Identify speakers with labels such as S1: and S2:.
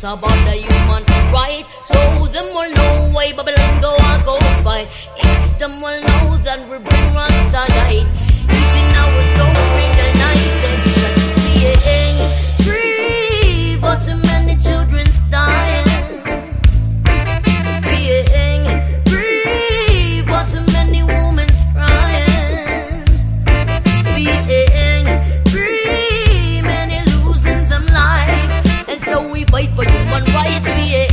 S1: it's about the human right. So them will know why Babylon go and go fight. It's them will know that we bring us to light. It's in our soul. on riot day.